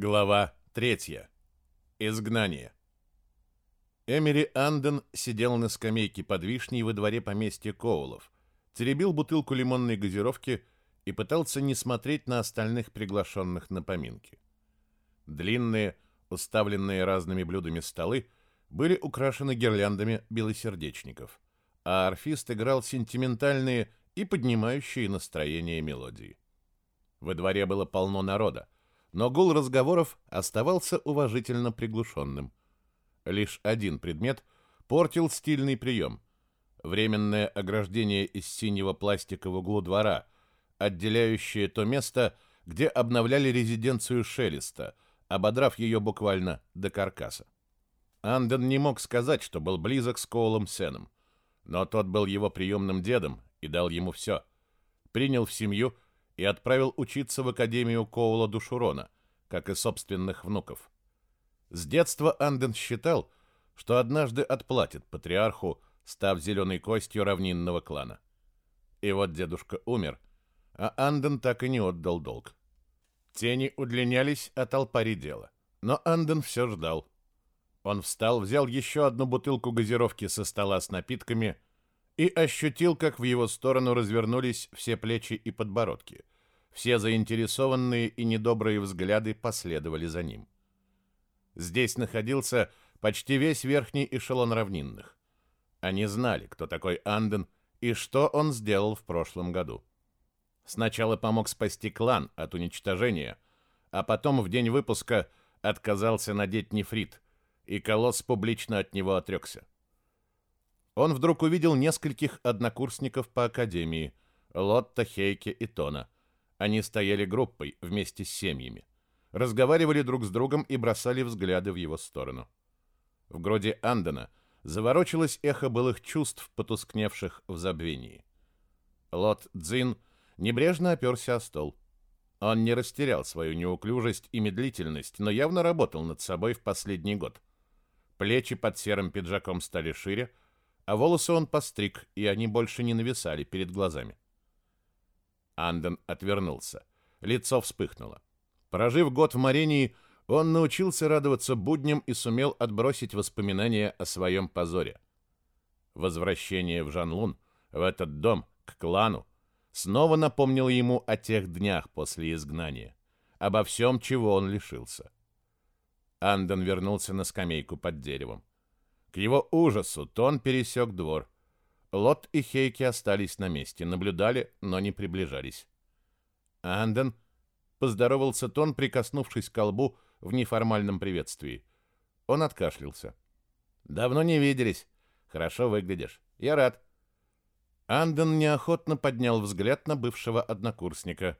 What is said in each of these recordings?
Глава 3. Изгнание. Эмери Анден сидел на скамейке под вишней во дворе поместья Коулов, теребил бутылку лимонной газировки и пытался не смотреть на остальных приглашенных на поминки. Длинные, уставленные разными блюдами столы были украшены гирляндами белосердечников, а арфист играл сентиментальные и поднимающие настроение мелодии. Во дворе было полно народа, но гул разговоров оставался уважительно приглушенным. Лишь один предмет портил стильный прием. Временное ограждение из синего пластика в углу двора, отделяющее то место, где обновляли резиденцию Шелеста, ободрав ее буквально до каркаса. Анден не мог сказать, что был близок с Коулом Сеном, но тот был его приемным дедом и дал ему все. Принял в семью – и отправил учиться в Академию Коула Душурона, как и собственных внуков. С детства Анден считал, что однажды отплатит патриарху, став зеленой костью равнинного клана. И вот дедушка умер, а Анден так и не отдал долг. Тени удлинялись, а толпа редела. Но Анден все ждал. Он встал, взял еще одну бутылку газировки со стола с напитками – и ощутил, как в его сторону развернулись все плечи и подбородки. Все заинтересованные и недобрые взгляды последовали за ним. Здесь находился почти весь верхний эшелон равнинных. Они знали, кто такой Анден и что он сделал в прошлом году. Сначала помог спасти клан от уничтожения, а потом в день выпуска отказался надеть нефрит, и Колосс публично от него отрекся он вдруг увидел нескольких однокурсников по академии, Лотта, Хейке и Тона. Они стояли группой вместе с семьями, разговаривали друг с другом и бросали взгляды в его сторону. В груди Андена заворочилось эхо былых чувств, потускневших в забвении. Лот Цзин небрежно оперся о стол. Он не растерял свою неуклюжесть и медлительность, но явно работал над собой в последний год. Плечи под серым пиджаком стали шире, а волосы он постриг, и они больше не нависали перед глазами. Анден отвернулся. Лицо вспыхнуло. Прожив год в Марении, он научился радоваться будням и сумел отбросить воспоминания о своем позоре. Возвращение в Жанлун, в этот дом, к клану, снова напомнило ему о тех днях после изгнания, обо всем, чего он лишился. Анден вернулся на скамейку под деревом. К его ужасу Тон пересек двор. Лот и Хейки остались на месте, наблюдали, но не приближались. Анден поздоровался Тон, прикоснувшись к колбу в неформальном приветствии. Он откашлялся. «Давно не виделись. Хорошо выглядишь. Я рад». Анден неохотно поднял взгляд на бывшего однокурсника.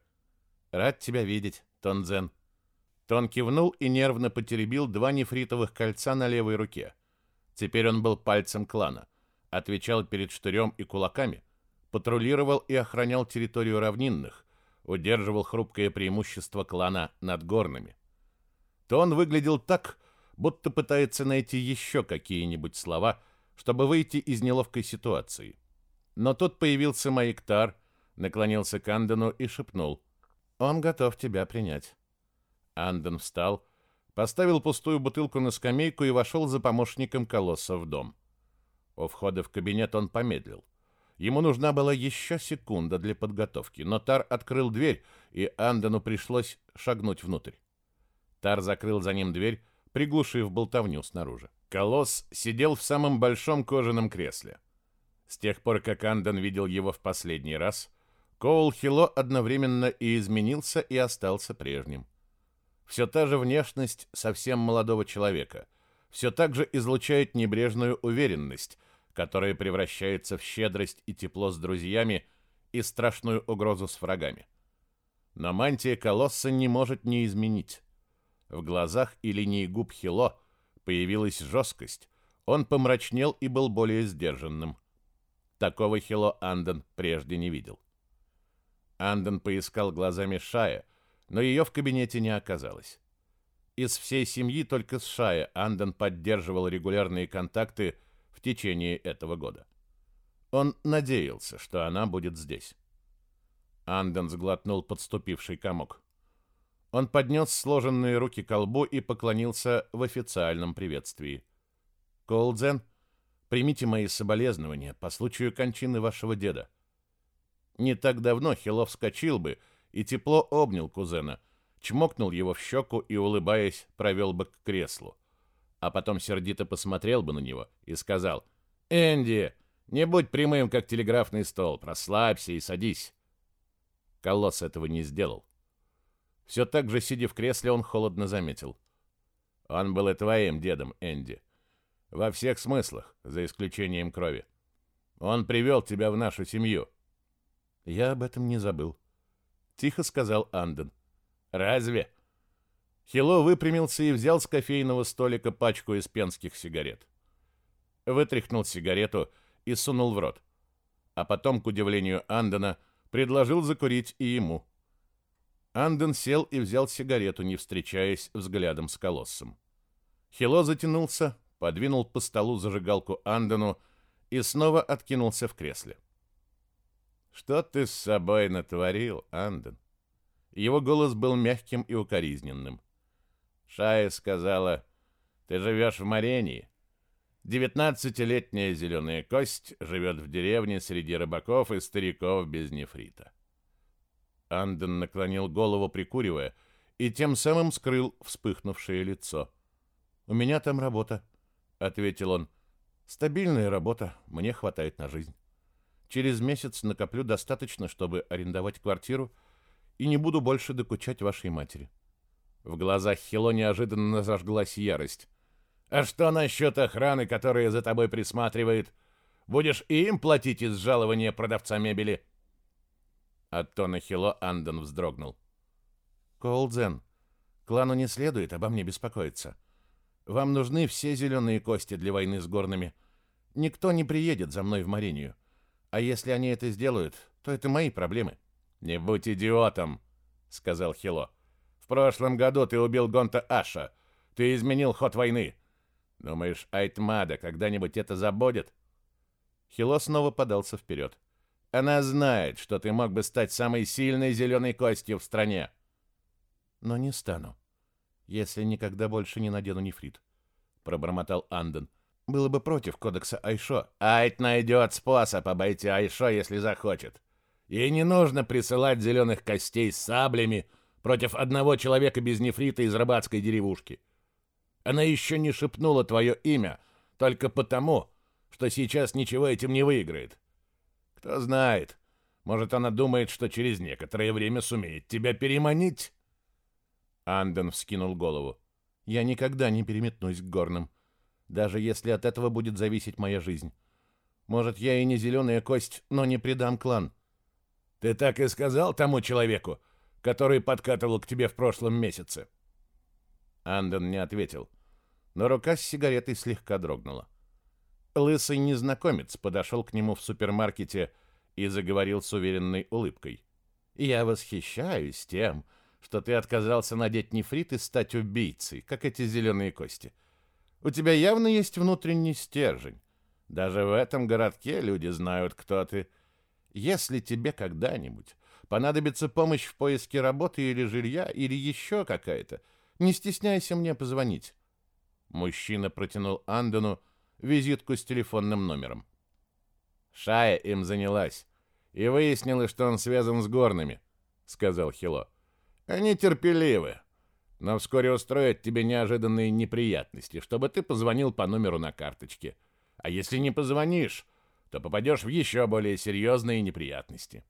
«Рад тебя видеть, Тонзен». Тон кивнул и нервно потеребил два нефритовых кольца на левой руке. Теперь он был пальцем клана, отвечал перед штырем и кулаками, патрулировал и охранял территорию равнинных, удерживал хрупкое преимущество клана над горными. То он выглядел так, будто пытается найти еще какие-нибудь слова, чтобы выйти из неловкой ситуации. Но тут появился Маиктар, наклонился к Андену и шепнул. «Он готов тебя принять». Анден встал, поставил пустую бутылку на скамейку и вошел за помощником колосса в дом. У входа в кабинет он помедлил. Ему нужна была еще секунда для подготовки, но Тар открыл дверь, и Андену пришлось шагнуть внутрь. Тар закрыл за ним дверь, приглушив болтовню снаружи. Колосс сидел в самом большом кожаном кресле. С тех пор, как Анден видел его в последний раз, Коул Хило одновременно и изменился, и остался прежним. Все та же внешность совсем молодого человека. Все так же излучает небрежную уверенность, которая превращается в щедрость и тепло с друзьями и страшную угрозу с врагами. Но мантия колосса не может не изменить. В глазах и линии губ Хило появилась жесткость, он помрачнел и был более сдержанным. Такого Хило Анден прежде не видел. Анден поискал глазами Шая, но ее в кабинете не оказалось. Из всей семьи только с Шая Анден поддерживал регулярные контакты в течение этого года. Он надеялся, что она будет здесь. Анден сглотнул подступивший комок. Он поднес сложенные руки к колбу и поклонился в официальном приветствии. «Коулдзен, примите мои соболезнования по случаю кончины вашего деда». Не так давно Хилов вскочил бы и тепло обнял кузена, чмокнул его в щеку и, улыбаясь, провел бы к креслу. А потом сердито посмотрел бы на него и сказал «Энди, не будь прямым, как телеграфный стол, прослабься и садись». Колосс этого не сделал. Все так же, сидя в кресле, он холодно заметил. Он был и твоим дедом, Энди. Во всех смыслах, за исключением крови. Он привел тебя в нашу семью. Я об этом не забыл. Тихо сказал Анден. Разве? Хило выпрямился и взял с кофейного столика пачку из пенских сигарет. Вытряхнул сигарету и сунул в рот. А потом, к удивлению Андена, предложил закурить и ему. Анден сел и взял сигарету, не встречаясь взглядом с колоссом. Хило затянулся, подвинул по столу зажигалку Андену и снова откинулся в кресле. «Что ты с собой натворил, Анден?» Его голос был мягким и укоризненным. Шая сказала, «Ты живешь в Марении. Девятнадцатилетняя зеленая кость живет в деревне среди рыбаков и стариков без нефрита. Анден наклонил голову, прикуривая, и тем самым скрыл вспыхнувшее лицо. «У меня там работа», — ответил он. «Стабильная работа, мне хватает на жизнь. Через месяц накоплю достаточно, чтобы арендовать квартиру, и не буду больше докучать вашей матери». В глазах Хило неожиданно зажглась ярость. «А что насчет охраны, которая за тобой присматривает? Будешь и им платить из жалования продавца мебели?» От тона Хило Анден вздрогнул. «Коулдзен, клану не следует обо мне беспокоиться. Вам нужны все зеленые кости для войны с горными. Никто не приедет за мной в Маринию. А если они это сделают, то это мои проблемы». «Не будь идиотом», — сказал Хило. «В прошлом году ты убил Гонта Аша. Ты изменил ход войны. Думаешь, Айтмада когда-нибудь это забудет?» Хило снова подался вперед. Она знает, что ты мог бы стать самой сильной зеленой костью в стране. Но не стану, если никогда больше не надену нефрит, пробормотал Анден. Было бы против кодекса Айшо. Айт найдет способ обойти Айшо, если захочет. Ей не нужно присылать зеленых костей с саблями против одного человека без нефрита из рыбацкой деревушки. Она еще не шепнула твое имя только потому, что сейчас ничего этим не выиграет. Кто знает, может, она думает, что через некоторое время сумеет тебя переманить?» Анден вскинул голову. «Я никогда не переметнусь к горным, даже если от этого будет зависеть моя жизнь. Может, я и не зеленая кость, но не предам клан». «Ты так и сказал тому человеку, который подкатывал к тебе в прошлом месяце?» Анден не ответил, но рука с сигаретой слегка дрогнула. Лысый незнакомец подошел к нему в супермаркете и заговорил с уверенной улыбкой. «Я восхищаюсь тем, что ты отказался надеть нефрит и стать убийцей, как эти зеленые кости. У тебя явно есть внутренний стержень. Даже в этом городке люди знают, кто ты. Если тебе когда-нибудь понадобится помощь в поиске работы или жилья, или еще какая-то, не стесняйся мне позвонить». Мужчина протянул Андону визитку с телефонным номером. Шая им занялась и выяснила, что он связан с горными, сказал Хило. Они терпеливы, но вскоре устроят тебе неожиданные неприятности, чтобы ты позвонил по номеру на карточке. А если не позвонишь, то попадешь в еще более серьезные неприятности.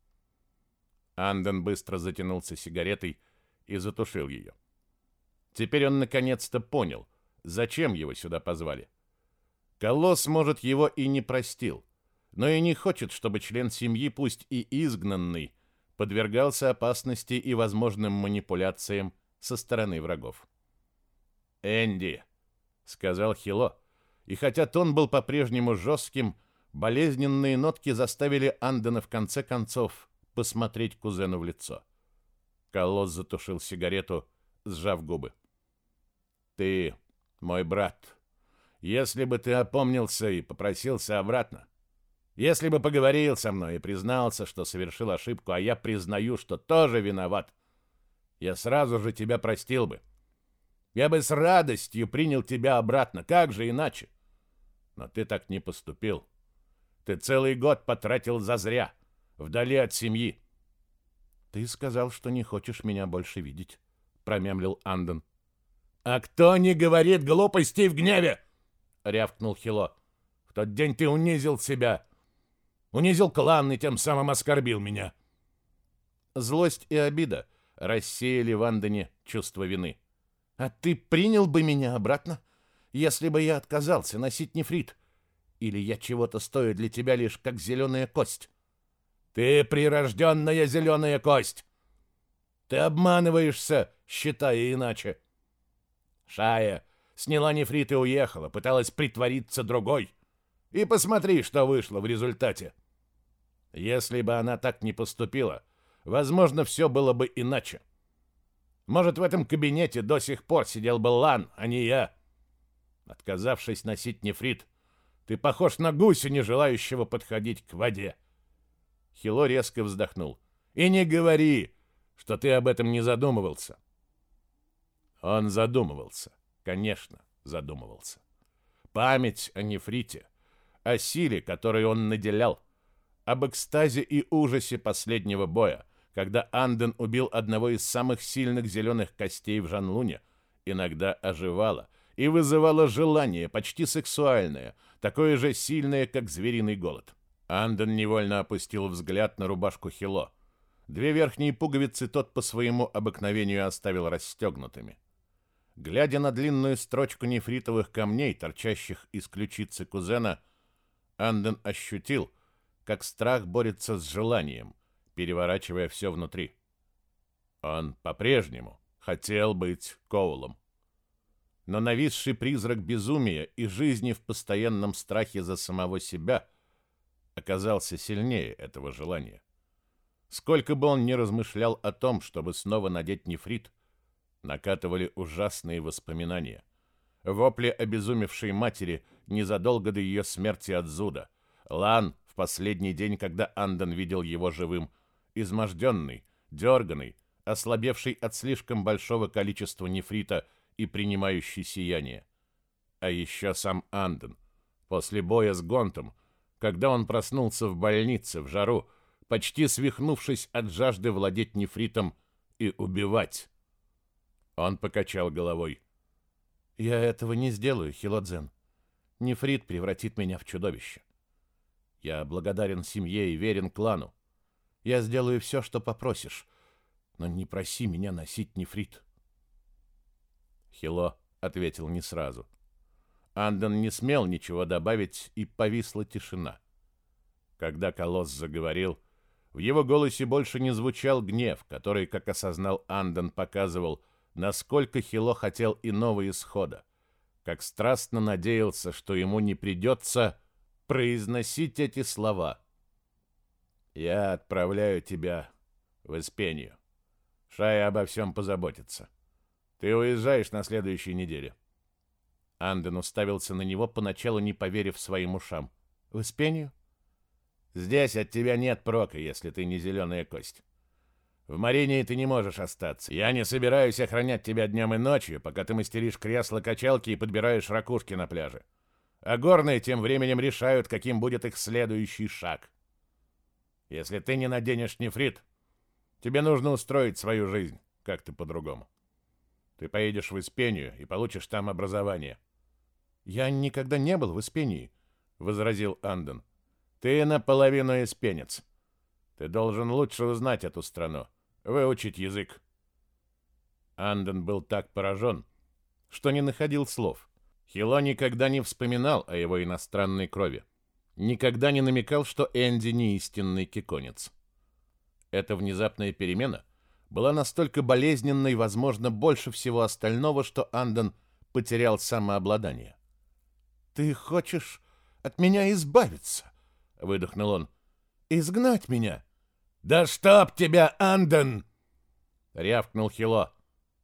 Анден быстро затянулся сигаретой и затушил ее. Теперь он наконец-то понял, зачем его сюда позвали. Колосс, может, его и не простил, но и не хочет, чтобы член семьи, пусть и изгнанный, подвергался опасности и возможным манипуляциям со стороны врагов. «Энди», — сказал Хило, и хотя тон был по-прежнему жестким, болезненные нотки заставили Андена в конце концов посмотреть кузену в лицо. Колосс затушил сигарету, сжав губы. «Ты мой брат», если бы ты опомнился и попросился обратно. Если бы поговорил со мной и признался, что совершил ошибку, а я признаю, что тоже виноват, я сразу же тебя простил бы. Я бы с радостью принял тебя обратно, как же иначе? Но ты так не поступил. Ты целый год потратил зазря, вдали от семьи. Ты сказал, что не хочешь меня больше видеть, промямлил Андон. А кто не говорит глупостей в гневе? рявкнул Хило. В тот день ты унизил себя, унизил клан и тем самым оскорбил меня. Злость и обида рассеяли в Андоне чувство вины. А ты принял бы меня обратно, если бы я отказался носить нефрит? Или я чего-то стою для тебя лишь как зеленая кость? Ты прирожденная зеленая кость. Ты обманываешься, считая иначе. Шая сняла нефрит и уехала, пыталась притвориться другой. И посмотри, что вышло в результате. Если бы она так не поступила, возможно, все было бы иначе. Может, в этом кабинете до сих пор сидел бы Лан, а не я. Отказавшись носить нефрит, ты похож на гуся, не желающего подходить к воде. Хило резко вздохнул. И не говори, что ты об этом не задумывался. Он задумывался. Конечно, задумывался. Память о нефрите, о силе, которой он наделял, об экстазе и ужасе последнего боя, когда Анден убил одного из самых сильных зеленых костей в Жанлуне, иногда оживала и вызывала желание, почти сексуальное, такое же сильное, как звериный голод. Анден невольно опустил взгляд на рубашку Хило. Две верхние пуговицы тот по своему обыкновению оставил расстегнутыми. Глядя на длинную строчку нефритовых камней, торчащих из ключицы кузена, Анден ощутил, как страх борется с желанием, переворачивая все внутри. Он по-прежнему хотел быть Коулом. Но нависший призрак безумия и жизни в постоянном страхе за самого себя оказался сильнее этого желания. Сколько бы он ни размышлял о том, чтобы снова надеть нефрит, накатывали ужасные воспоминания. Вопли обезумевшей матери незадолго до ее смерти от зуда. Лан, последний день, когда Андон видел его живым, изможденный, дерганный, ослабевший от слишком большого количества нефрита и принимающий сияние. А еще сам Андон, после боя с Гонтом, когда он проснулся в больнице в жару, почти свихнувшись от жажды владеть нефритом и убивать. Он покачал головой. «Я этого не сделаю, Хилодзен. Нефрит превратит меня в чудовище. Я благодарен семье и верен клану. Я сделаю все, что попросишь, но не проси меня носить нефрит. Хило ответил не сразу. Андон не смел ничего добавить, и повисла тишина. Когда Колосс заговорил, в его голосе больше не звучал гнев, который, как осознал Андон, показывал, насколько Хило хотел иного исхода, как страстно надеялся, что ему не придется произносить эти слова. «Я отправляю тебя в Испению. Шая обо всем позаботится. Ты уезжаешь на следующей неделе». Анден уставился на него, поначалу не поверив своим ушам. «В Испению?» «Здесь от тебя нет прока, если ты не зеленая кость. В Маринии ты не можешь остаться. Я не собираюсь охранять тебя днем и ночью, пока ты мастеришь кресла-качалки и подбираешь ракушки на пляже а горные тем временем решают, каким будет их следующий шаг. Если ты не наденешь нефрит, тебе нужно устроить свою жизнь как-то по-другому. Ты поедешь в Испению и получишь там образование. Я никогда не был в Испении, возразил Анден. Ты наполовину испенец. Ты должен лучше узнать эту страну, выучить язык. Анден был так поражен, что не находил слов. Хило никогда не вспоминал о его иностранной крови. Никогда не намекал, что Энди не истинный киконец. Эта внезапная перемена была настолько болезненной, возможно, больше всего остального, что Андон потерял самообладание. «Ты хочешь от меня избавиться?» — выдохнул он. «Изгнать меня?» «Да чтоб тебя, Андон!» — рявкнул Хило.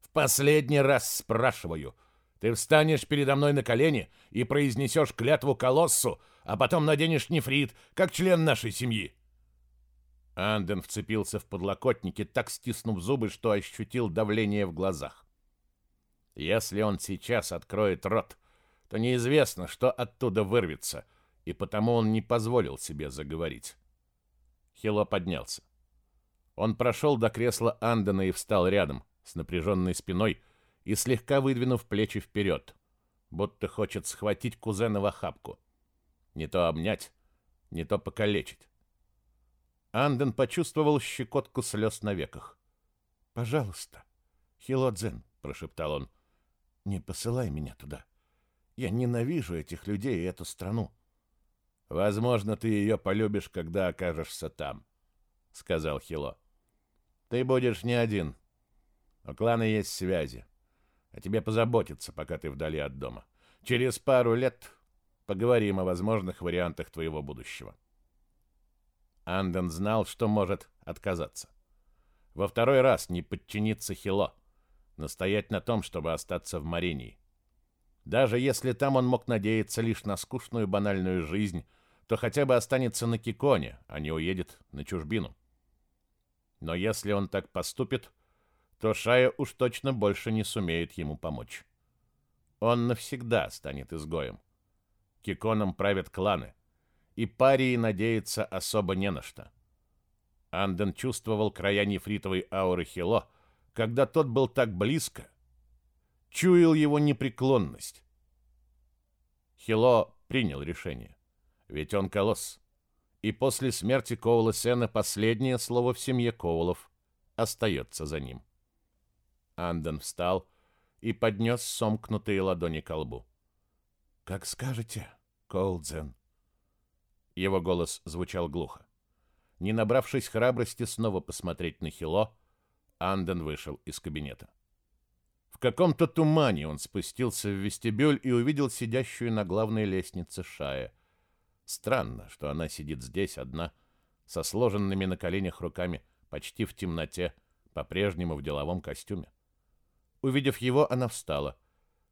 «В последний раз спрашиваю, ты встанешь передо мной на колени и произнесешь клятву колоссу, а потом наденешь нефрит, как член нашей семьи. Анден вцепился в подлокотники, так стиснув зубы, что ощутил давление в глазах. Если он сейчас откроет рот, то неизвестно, что оттуда вырвется, и потому он не позволил себе заговорить. Хило поднялся. Он прошел до кресла Андена и встал рядом, с напряженной спиной и слегка выдвинув плечи вперед, будто хочет схватить кузена в охапку. Не то обнять, не то покалечить. Анден почувствовал щекотку слез на веках. «Пожалуйста, Хилодзен», — прошептал он, — «не посылай меня туда. Я ненавижу этих людей и эту страну». «Возможно, ты ее полюбишь, когда окажешься там», — сказал Хило. «Ты будешь не один. У клана есть связи. О тебе позаботиться, пока ты вдали от дома. Через пару лет поговорим о возможных вариантах твоего будущего». Анден знал, что может отказаться. Во второй раз не подчиниться Хило, настоять на том, чтобы остаться в Маринии. Даже если там он мог надеяться лишь на скучную банальную жизнь, то хотя бы останется на Киконе, а не уедет на чужбину. Но если он так поступит, то Шая уж точно больше не сумеет ему помочь. Он навсегда станет изгоем. Киконом правят кланы — и парии надеяться особо не на что. Анден чувствовал края нефритовой ауры Хило, когда тот был так близко. Чуял его непреклонность. Хило принял решение. Ведь он колосс. И после смерти Коула Сена последнее слово в семье Коулов остается за ним. Анден встал и поднес сомкнутые ладони к лбу. «Как скажете, Коулдзен», его голос звучал глухо. Не набравшись храбрости снова посмотреть на Хило, Анден вышел из кабинета. В каком-то тумане он спустился в вестибюль и увидел сидящую на главной лестнице Шая. Странно, что она сидит здесь одна, со сложенными на коленях руками, почти в темноте, по-прежнему в деловом костюме. Увидев его, она встала.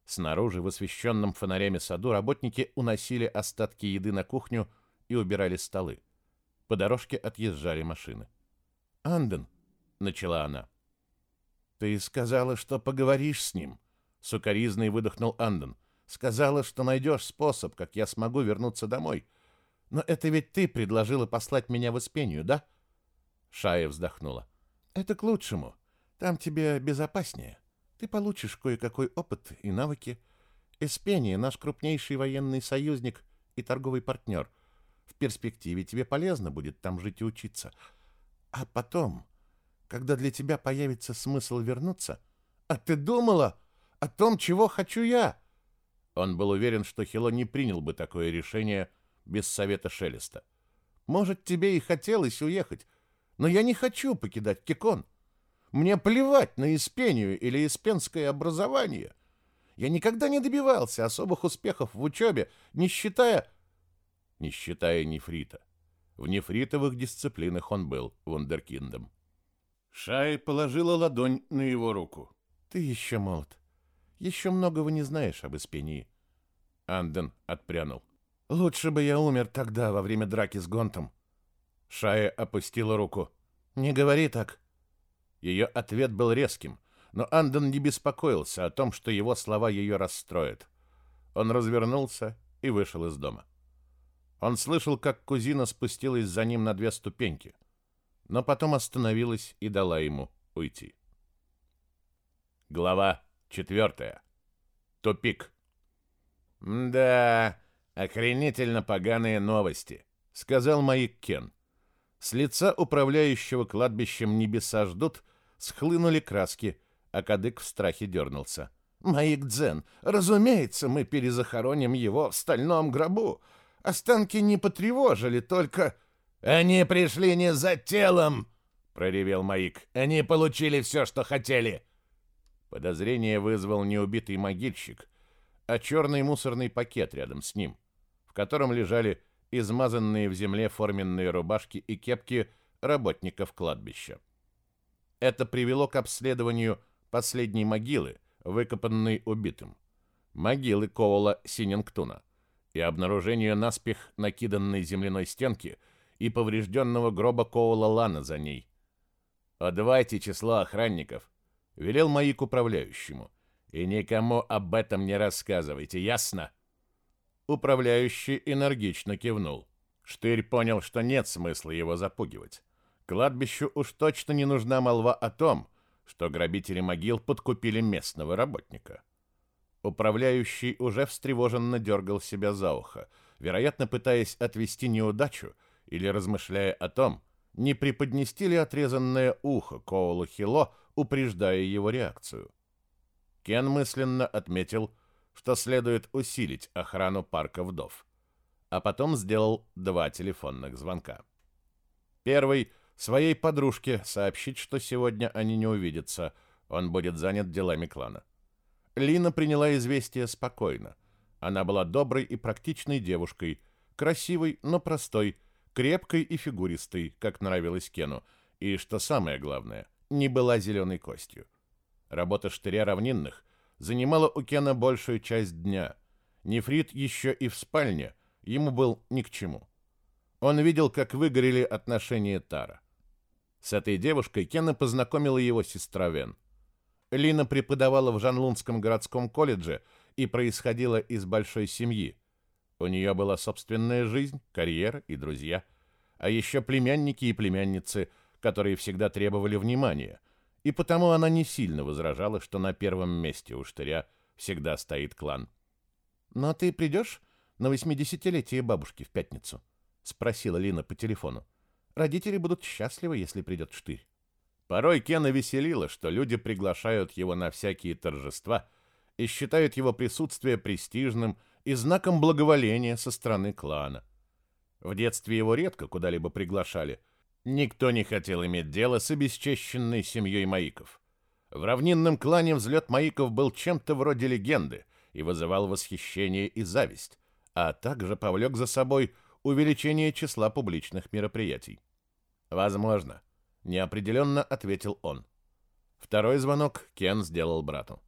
Снаружи, в освещенном фонарями саду, работники уносили остатки еды на кухню, и убирали столы. По дорожке отъезжали машины. «Анден», — начала она. «Ты сказала, что поговоришь с ним», — сукоризный выдохнул Анден. «Сказала, что найдешь способ, как я смогу вернуться домой. Но это ведь ты предложила послать меня в Испению, да?» Шая вздохнула. «Это к лучшему. Там тебе безопаснее. Ты получишь кое-какой опыт и навыки. Испения — наш крупнейший военный союзник и торговый партнер — в перспективе тебе полезно будет там жить и учиться. А потом, когда для тебя появится смысл вернуться... А ты думала о том, чего хочу я? Он был уверен, что Хило не принял бы такое решение без совета Шелеста. Может, тебе и хотелось уехать, но я не хочу покидать Кикон. Мне плевать на Испению или испенское образование. Я никогда не добивался особых успехов в учебе, не считая не считая нефрита. В нефритовых дисциплинах он был вундеркиндом. Шай положила ладонь на его руку. «Ты еще молод. Еще многого не знаешь об Испении». Анден отпрянул. «Лучше бы я умер тогда, во время драки с Гонтом». Шая опустила руку. «Не говори так». Ее ответ был резким, но Анден не беспокоился о том, что его слова ее расстроят. Он развернулся и вышел из дома. Он слышал, как кузина спустилась за ним на две ступеньки, но потом остановилась и дала ему уйти. Глава четвертая. Тупик. «Да, охренительно поганые новости», — сказал Маик Кен. С лица управляющего кладбищем небеса ждут, схлынули краски, а кадык в страхе дернулся. «Маик Дзен, разумеется, мы перезахороним его в стальном гробу. Останки не потревожили, только... «Они пришли не за телом!» — проревел Маик. «Они получили все, что хотели!» Подозрение вызвал не убитый могильщик, а черный мусорный пакет рядом с ним, в котором лежали измазанные в земле форменные рубашки и кепки работников кладбища. Это привело к обследованию последней могилы, выкопанной убитым. Могилы Коула Синингтуна — и обнаружению наспех накиданной земляной стенки и поврежденного гроба Коула Лана за ней. «Подавайте число охранников», — велел Маик управляющему. «И никому об этом не рассказывайте, ясно?» Управляющий энергично кивнул. Штырь понял, что нет смысла его запугивать. Кладбищу уж точно не нужна молва о том, что грабители могил подкупили местного работника. Управляющий уже встревоженно дергал себя за ухо, вероятно, пытаясь отвести неудачу или размышляя о том, не преподнести ли отрезанное ухо Коулу Хило, упреждая его реакцию. Кен мысленно отметил, что следует усилить охрану парка вдов, а потом сделал два телефонных звонка. Первый — своей подружке сообщить, что сегодня они не увидятся, он будет занят делами клана. Лина приняла известие спокойно. Она была доброй и практичной девушкой, красивой, но простой, крепкой и фигуристой, как нравилось Кену, и, что самое главное, не была зеленой костью. Работа штыря равнинных занимала у Кена большую часть дня. Нефрит еще и в спальне, ему был ни к чему. Он видел, как выгорели отношения Тара. С этой девушкой Кена познакомила его сестра Вен. Лина преподавала в Жанлунском городском колледже и происходила из большой семьи. У нее была собственная жизнь, карьера и друзья, а еще племянники и племянницы, которые всегда требовали внимания, и потому она не сильно возражала, что на первом месте у штыря всегда стоит клан. «Но «Ну, а ты придешь на восьмидесятилетие бабушки в пятницу?» — спросила Лина по телефону. «Родители будут счастливы, если придет штырь». Порой Кена веселило, что люди приглашают его на всякие торжества и считают его присутствие престижным и знаком благоволения со стороны клана. В детстве его редко куда-либо приглашали. Никто не хотел иметь дело с обесчещенной семьей Маиков. В равнинном клане взлет Маиков был чем-то вроде легенды и вызывал восхищение и зависть, а также повлек за собой увеличение числа публичных мероприятий. Возможно, неопределенно ответил он. Второй звонок Кен сделал брату.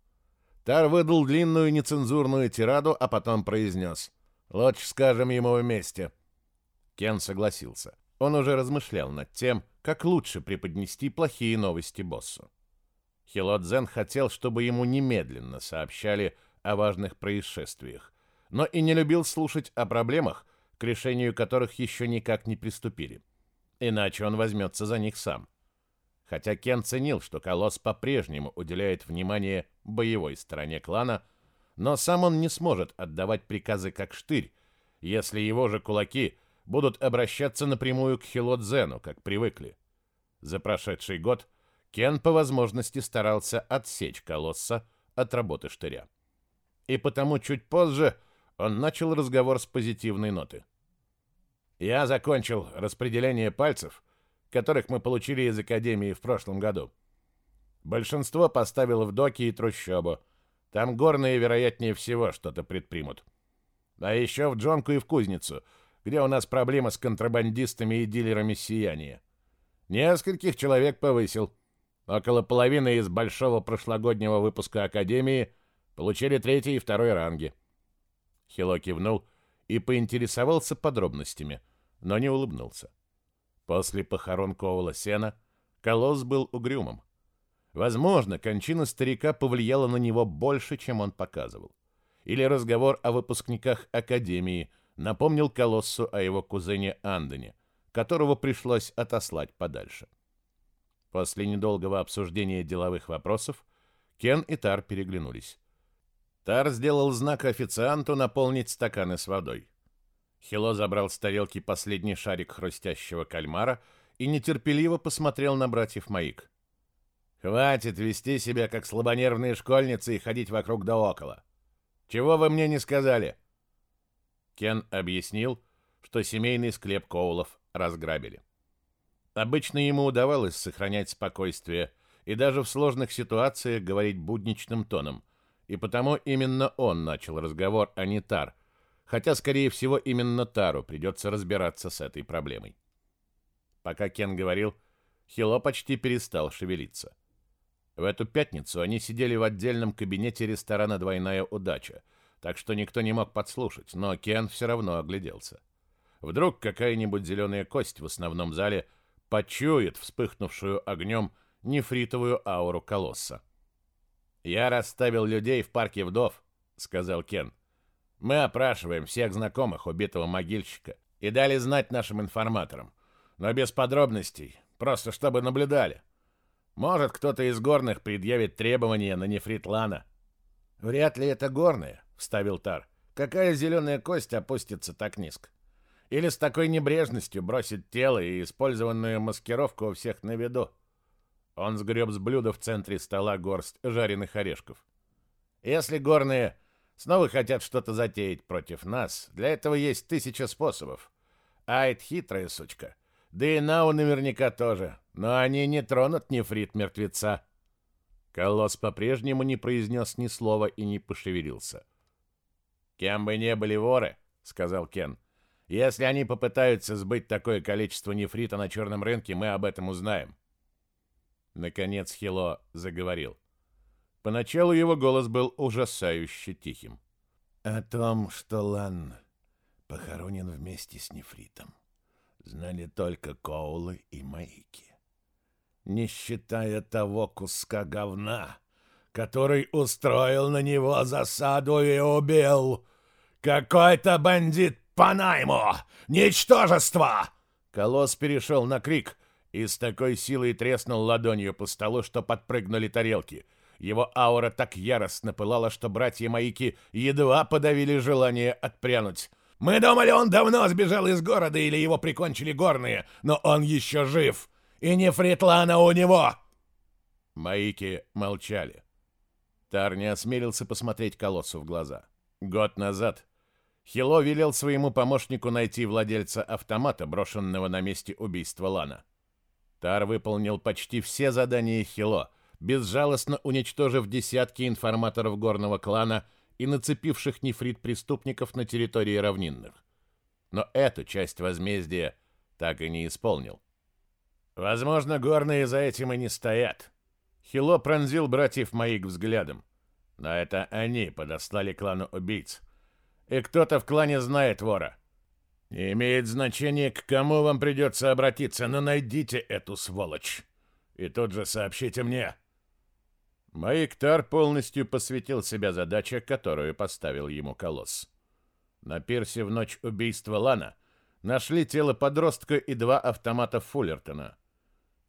Тар выдал длинную нецензурную тираду, а потом произнес «Лучше скажем ему вместе». Кен согласился. Он уже размышлял над тем, как лучше преподнести плохие новости боссу. Хилот хотел, чтобы ему немедленно сообщали о важных происшествиях, но и не любил слушать о проблемах, к решению которых еще никак не приступили иначе он возьмется за них сам. Хотя Кен ценил, что Колосс по-прежнему уделяет внимание боевой стороне клана, но сам он не сможет отдавать приказы как штырь, если его же кулаки будут обращаться напрямую к Хилодзену, как привыкли. За прошедший год Кен по возможности старался отсечь Колосса от работы штыря. И потому чуть позже он начал разговор с позитивной ноты. Я закончил распределение пальцев, которых мы получили из Академии в прошлом году. Большинство поставил в доки и трущобу. Там горные, вероятнее всего, что-то предпримут. А еще в Джонку и в Кузницу, где у нас проблема с контрабандистами и дилерами сияния. Нескольких человек повысил. Около половины из большого прошлогоднего выпуска Академии получили третий и второй ранги. Хило кивнул и поинтересовался подробностями, но не улыбнулся. После похорон Коула Сена Колосс был угрюмым. Возможно, кончина старика повлияла на него больше, чем он показывал. Или разговор о выпускниках Академии напомнил Колоссу о его кузене Андоне, которого пришлось отослать подальше. После недолгого обсуждения деловых вопросов Кен и Тар переглянулись. Тар сделал знак официанту наполнить стаканы с водой. Хило забрал с тарелки последний шарик хрустящего кальмара и нетерпеливо посмотрел на братьев Маик. «Хватит вести себя как слабонервные школьницы и ходить вокруг да около. Чего вы мне не сказали?» Кен объяснил, что семейный склеп Коулов разграбили. Обычно ему удавалось сохранять спокойствие и даже в сложных ситуациях говорить будничным тоном – и потому именно он начал разговор, а не Тар, хотя, скорее всего, именно Тару придется разбираться с этой проблемой. Пока Кен говорил, Хило почти перестал шевелиться. В эту пятницу они сидели в отдельном кабинете ресторана «Двойная удача», так что никто не мог подслушать, но Кен все равно огляделся. Вдруг какая-нибудь зеленая кость в основном зале почует вспыхнувшую огнем нефритовую ауру колосса. «Я расставил людей в парке вдов», — сказал Кен. «Мы опрашиваем всех знакомых убитого могильщика и дали знать нашим информаторам, но без подробностей, просто чтобы наблюдали. Может, кто-то из горных предъявит требования на нефрит Лана». «Вряд ли это горные», — вставил Тар. «Какая зеленая кость опустится так низко? Или с такой небрежностью бросит тело и использованную маскировку у всех на виду?» Он сгреб с блюда в центре стола горсть жареных орешков. «Если горные снова хотят что-то затеять против нас, для этого есть тысяча способов. Айд хитрая сучка. Да и Нау наверняка тоже. Но они не тронут нефрит мертвеца». Колосс по-прежнему не произнес ни слова и не пошевелился. «Кем бы не были воры», — сказал Кен, — «если они попытаются сбыть такое количество нефрита на черном рынке, мы об этом узнаем». Наконец Хило заговорил. Поначалу его голос был ужасающе тихим. «О том, что Лан похоронен вместе с нефритом, знали только Коулы и Майки не считая того куска говна, который устроил на него засаду и убил. Какой-то бандит по найму! Ничтожество!» Колосс перешел на крик и с такой силой треснул ладонью по столу, что подпрыгнули тарелки. Его аура так яростно пылала, что братья Маики едва подавили желание отпрянуть. «Мы думали, он давно сбежал из города или его прикончили горные, но он еще жив!» и не Фритлана у него!» Маики молчали. Тар не осмелился посмотреть колоссу в глаза. Год назад Хило велел своему помощнику найти владельца автомата, брошенного на месте убийства Лана. Тар выполнил почти все задания Хило, безжалостно уничтожив десятки информаторов горного клана и нацепивших нефрит преступников на территории равнинных. Но эту часть возмездия так и не исполнил. Возможно, горные за этим и не стоят. Хило пронзил братьев моих взглядом. Но это они подослали клану убийц. И кто-то в клане знает вора. Имеет значения, к кому вам придется обратиться, но найдите эту сволочь. И тут же сообщите мне. Маиктар полностью посвятил себя задаче, которую поставил ему колосс. На пирсе в ночь убийства Лана нашли тело подростка и два автомата Фуллертона —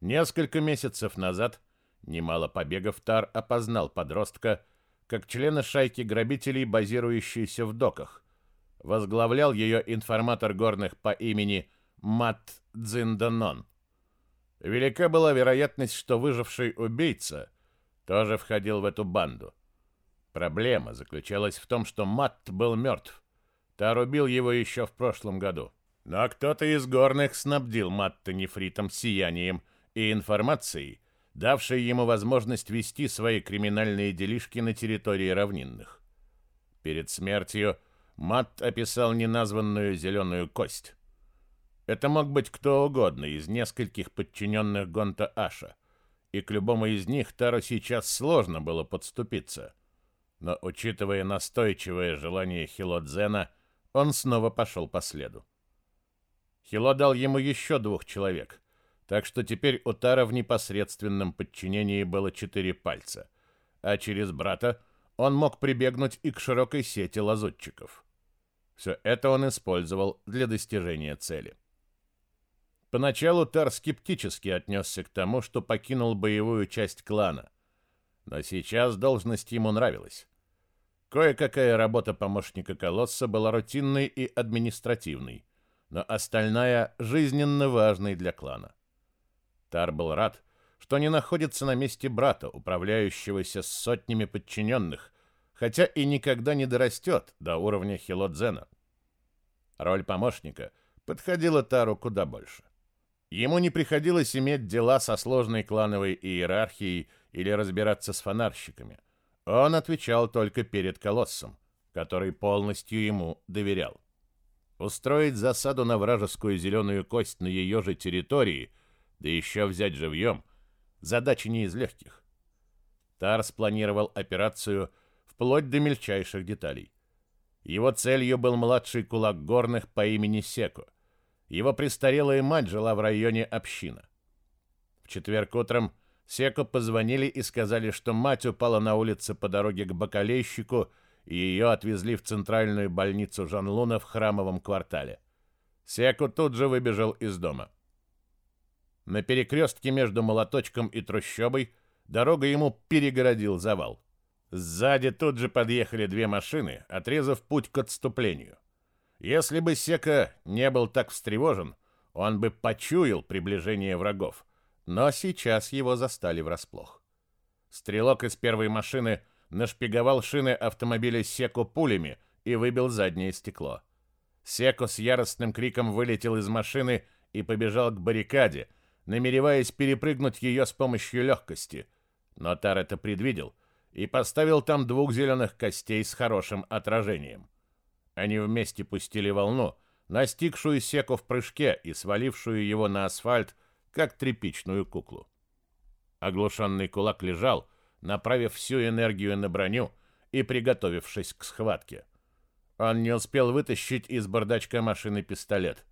Несколько месяцев назад немало побегов Тар опознал подростка как члена шайки грабителей, базирующейся в доках. Возглавлял ее информатор горных по имени Мат Дзинданон. Велика была вероятность, что выживший убийца тоже входил в эту банду. Проблема заключалась в том, что Мат был мертв. Тар убил его еще в прошлом году. Но кто-то из горных снабдил Матта нефритом сиянием – и информацией, давшей ему возможность вести свои криминальные делишки на территории равнинных. Перед смертью Мат описал неназванную зеленую кость. Это мог быть кто угодно из нескольких подчиненных Гонта Аша, и к любому из них Тару сейчас сложно было подступиться. Но, учитывая настойчивое желание Хилодзена, он снова пошел по следу. Хило дал ему еще двух человек, так что теперь у Тара в непосредственном подчинении было четыре пальца, а через брата он мог прибегнуть и к широкой сети лазутчиков. Все это он использовал для достижения цели. Поначалу Тар скептически отнесся к тому, что покинул боевую часть клана, но сейчас должность ему нравилась. Кое-какая работа помощника Колосса была рутинной и административной, но остальная жизненно важной для клана. Тар был рад, что не находится на месте брата, управляющегося сотнями подчиненных, хотя и никогда не дорастет до уровня Хилодзена. Роль помощника подходила Тару куда больше. Ему не приходилось иметь дела со сложной клановой иерархией или разбираться с фонарщиками. Он отвечал только перед колоссом, который полностью ему доверял. Устроить засаду на вражескую зеленую кость на ее же территории – да еще взять живьем, задача не из легких. Тар спланировал операцию вплоть до мельчайших деталей. Его целью был младший кулак горных по имени Секо, Его престарелая мать жила в районе община. В четверг утром Секу позвонили и сказали, что мать упала на улице по дороге к бакалейщику, и ее отвезли в центральную больницу Жан-Луна в храмовом квартале. Секу тут же выбежал из дома. На перекрестке между молоточком и трущобой дорога ему перегородил завал. Сзади тут же подъехали две машины, отрезав путь к отступлению. Если бы Сека не был так встревожен, он бы почуял приближение врагов, но сейчас его застали врасплох. Стрелок из первой машины нашпиговал шины автомобиля Секу пулями и выбил заднее стекло. Секу с яростным криком вылетел из машины и побежал к баррикаде, намереваясь перепрыгнуть ее с помощью легкости. Но Тар это предвидел и поставил там двух зеленых костей с хорошим отражением. Они вместе пустили волну, настигшую Секу в прыжке и свалившую его на асфальт, как тряпичную куклу. Оглушенный кулак лежал, направив всю энергию на броню и приготовившись к схватке. Он не успел вытащить из бардачка машины пистолет,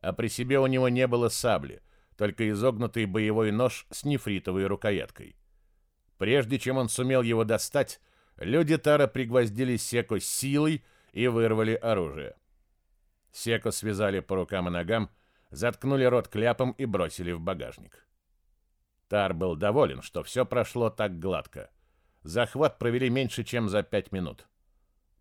а при себе у него не было сабли — только изогнутый боевой нож с нефритовой рукояткой. Прежде чем он сумел его достать, люди Тара пригвоздили Секо силой и вырвали оружие. Секо связали по рукам и ногам, заткнули рот кляпом и бросили в багажник. Тар был доволен, что все прошло так гладко. Захват провели меньше, чем за пять минут.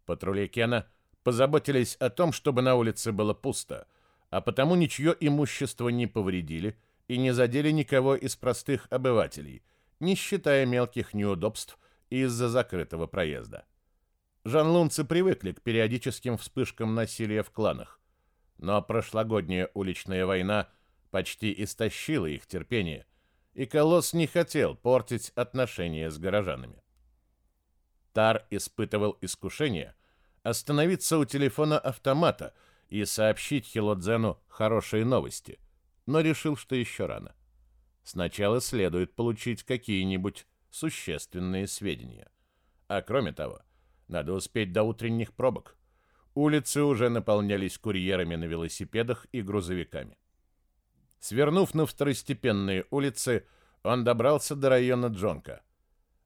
Патрули Кена позаботились о том, чтобы на улице было пусто, а потому ничье имущество не повредили – и не задели никого из простых обывателей, не считая мелких неудобств из-за закрытого проезда. Жанлунцы привыкли к периодическим вспышкам насилия в кланах, но прошлогодняя уличная война почти истощила их терпение, и Колосс не хотел портить отношения с горожанами. Тар испытывал искушение остановиться у телефона автомата и сообщить Хилодзену хорошие новости – но решил, что еще рано. Сначала следует получить какие-нибудь существенные сведения. А кроме того, надо успеть до утренних пробок. Улицы уже наполнялись курьерами на велосипедах и грузовиками. Свернув на второстепенные улицы, он добрался до района Джонка.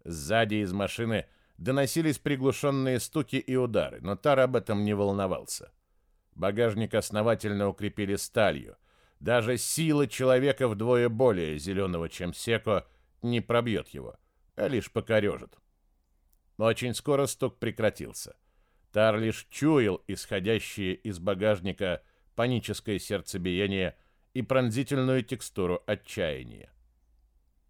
Сзади из машины доносились приглушенные стуки и удары, но Тар об этом не волновался. Багажник основательно укрепили сталью, даже сила человека вдвое более зеленого, чем Секо, не пробьет его, а лишь покорежит. Очень скоро стук прекратился. Тар лишь чуял исходящее из багажника паническое сердцебиение и пронзительную текстуру отчаяния.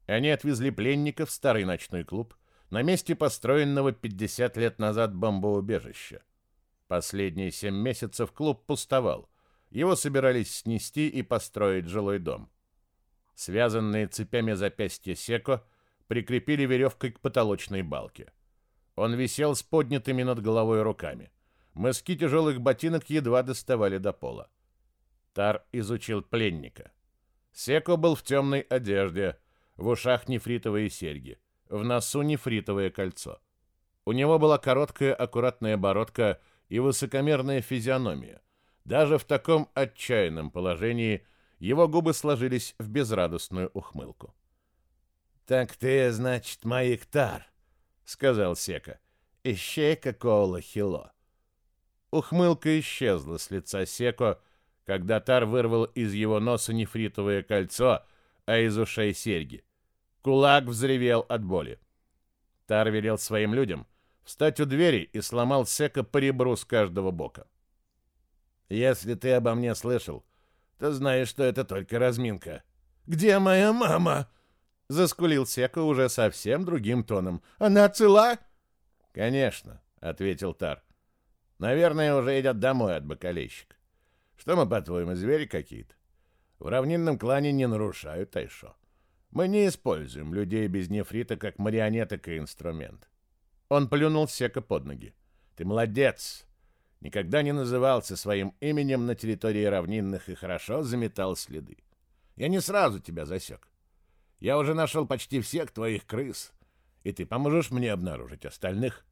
Они отвезли пленника в старый ночной клуб на месте построенного 50 лет назад бомбоубежища. Последние семь месяцев клуб пустовал, его собирались снести и построить жилой дом. Связанные цепями запястья Секо прикрепили веревкой к потолочной балке. Он висел с поднятыми над головой руками. Мыски тяжелых ботинок едва доставали до пола. Тар изучил пленника. Секо был в темной одежде, в ушах нефритовые серьги, в носу нефритовое кольцо. У него была короткая аккуратная бородка и высокомерная физиономия — даже в таком отчаянном положении его губы сложились в безрадостную ухмылку. «Так ты, значит, Маиктар», — сказал Сека. «Ищей какого хило». Ухмылка исчезла с лица Секо, когда Тар вырвал из его носа нефритовое кольцо, а из ушей серьги. Кулак взревел от боли. Тар велел своим людям встать у двери и сломал Сека по ребру с каждого бока. Если ты обо мне слышал, то знаешь, что это только разминка. Где моя мама? Заскулил Сека уже совсем другим тоном. Она цела? Конечно, ответил Тар. Наверное, уже идет домой от бакалейщика. Что мы, по-твоему, звери какие-то? В равнинном клане не нарушают Тайшо. Мы не используем людей без нефрита как марионеток и инструмент. Он плюнул Сека под ноги. Ты молодец никогда не назывался своим именем на территории равнинных и хорошо заметал следы. Я не сразу тебя засек. Я уже нашел почти всех твоих крыс, и ты поможешь мне обнаружить остальных.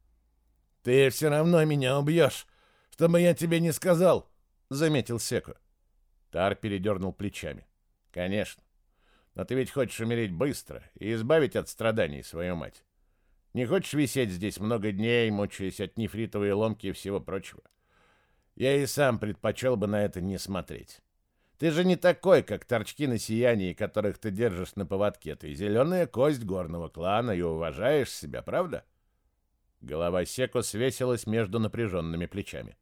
Ты все равно меня убьешь, чтобы я тебе не сказал, — заметил Секу. Тар передернул плечами. Конечно. Но ты ведь хочешь умереть быстро и избавить от страданий свою мать. Не хочешь висеть здесь много дней, мучаясь от нефритовой ломки и всего прочего? Я и сам предпочел бы на это не смотреть. Ты же не такой, как торчки на сиянии, которых ты держишь на поводке. Ты зеленая кость горного клана и уважаешь себя, правда? Голова Секо свесилась между напряженными плечами.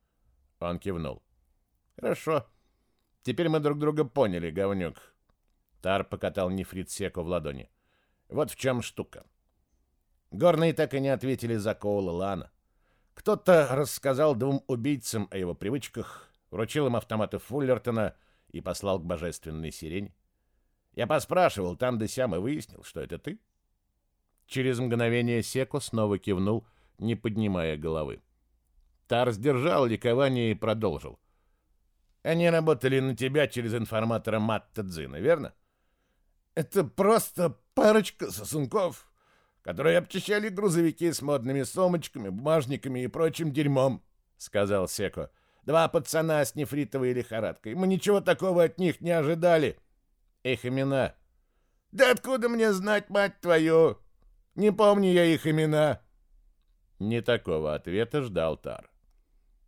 Он кивнул. Хорошо. Теперь мы друг друга поняли, говнюк. Тар покатал нефрит Секо в ладони. Вот в чем штука. Горные так и не ответили за Коула Лана. Кто-то рассказал двум убийцам о его привычках, вручил им автоматы Фуллертона и послал к божественной сирене. Я поспрашивал там да сям и выяснил, что это ты. Через мгновение Секо снова кивнул, не поднимая головы. Тар сдержал ликование и продолжил. Они работали на тебя через информатора Матта Дзина, верно? Это просто парочка сосунков, которые обчищали грузовики с модными сумочками, бумажниками и прочим дерьмом, сказал Секо. Два пацана с нефритовой лихорадкой. Мы ничего такого от них не ожидали. Их имена. Да откуда мне знать, мать твою? Не помню я их имена. Не такого ответа ждал Тар.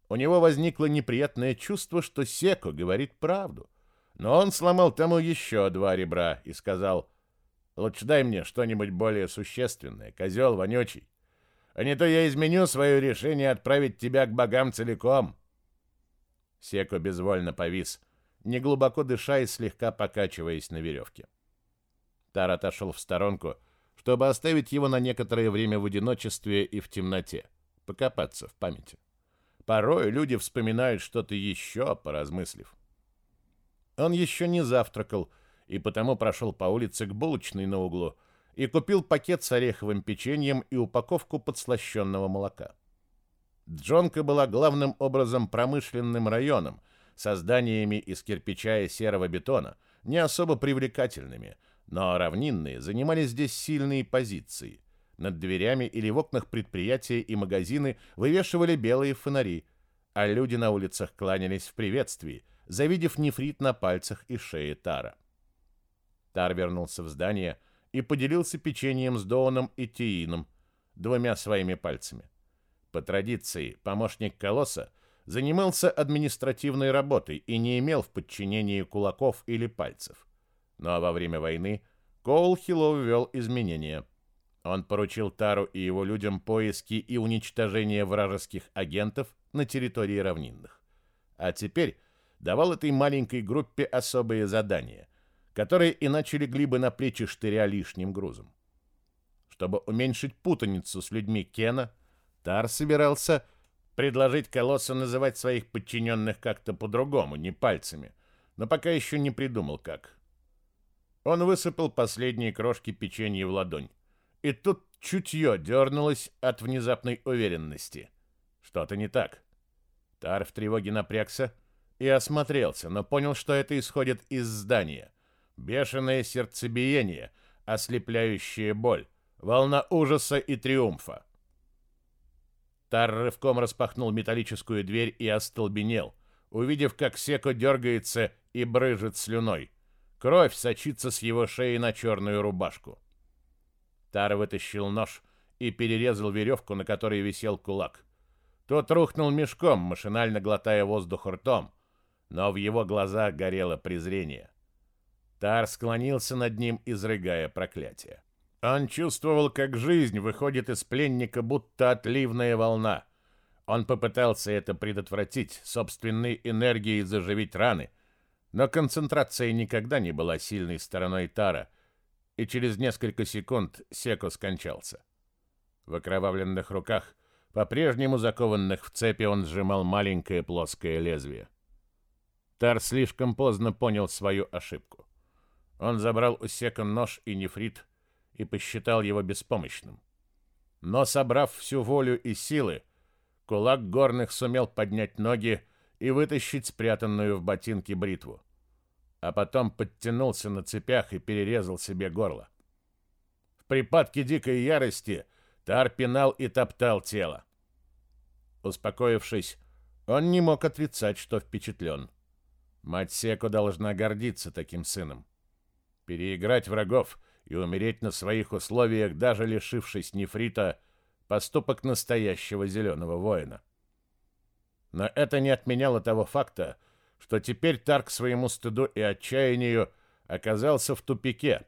У него возникло неприятное чувство, что Секо говорит правду. Но он сломал тому еще два ребра и сказал, «Лучше дай мне что-нибудь более существенное, козел вонючий, а не то я изменю свое решение отправить тебя к богам целиком». Секо безвольно повис, неглубоко дыша и слегка покачиваясь на веревке. Тар отошел в сторонку, чтобы оставить его на некоторое время в одиночестве и в темноте, покопаться в памяти. Порой люди вспоминают что-то еще, поразмыслив. Он еще не завтракал, и потому прошел по улице к булочной на углу и купил пакет с ореховым печеньем и упаковку подслащенного молока. Джонка была главным образом промышленным районом, со зданиями из кирпича и серого бетона, не особо привлекательными, но равнинные занимали здесь сильные позиции. Над дверями или в окнах предприятия и магазины вывешивали белые фонари, а люди на улицах кланялись в приветствии, завидев нефрит на пальцах и шее Тара. Тар вернулся в здание и поделился печеньем с Доуном и Тиином, двумя своими пальцами. По традиции, помощник Колосса занимался административной работой и не имел в подчинении кулаков или пальцев. Но во время войны Коул Хилло ввел изменения. Он поручил Тару и его людям поиски и уничтожение вражеских агентов на территории равнинных. А теперь давал этой маленькой группе особые задания, которые иначе легли бы на плечи штыря лишним грузом. Чтобы уменьшить путаницу с людьми Кена, Тар собирался предложить Колоссу называть своих подчиненных как-то по-другому, не пальцами, но пока еще не придумал как. Он высыпал последние крошки печенья в ладонь, и тут чутье дернулось от внезапной уверенности. Что-то не так. Тар в тревоге напрягся, и осмотрелся, но понял, что это исходит из здания. Бешеное сердцебиение, ослепляющая боль, волна ужаса и триумфа. Тар рывком распахнул металлическую дверь и остолбенел, увидев, как Секо дергается и брыжет слюной. Кровь сочится с его шеи на черную рубашку. Тар вытащил нож и перерезал веревку, на которой висел кулак. Тот рухнул мешком, машинально глотая воздух ртом, но в его глазах горело презрение. Тар склонился над ним, изрыгая проклятие. Он чувствовал, как жизнь выходит из пленника, будто отливная волна. Он попытался это предотвратить, собственной энергией заживить раны, но концентрация никогда не была сильной стороной Тара, и через несколько секунд Секо скончался. В окровавленных руках, по-прежнему закованных в цепи, он сжимал маленькое плоское лезвие. Тар слишком поздно понял свою ошибку. Он забрал у Сека нож и нефрит и посчитал его беспомощным. Но, собрав всю волю и силы, кулак горных сумел поднять ноги и вытащить спрятанную в ботинке бритву. А потом подтянулся на цепях и перерезал себе горло. В припадке дикой ярости Тар пинал и топтал тело. Успокоившись, он не мог отрицать, что впечатлен. Мать Секу должна гордиться таким сыном. Переиграть врагов и умереть на своих условиях, даже лишившись нефрита, поступок настоящего зеленого воина. Но это не отменяло того факта, что теперь Тарк своему стыду и отчаянию оказался в тупике.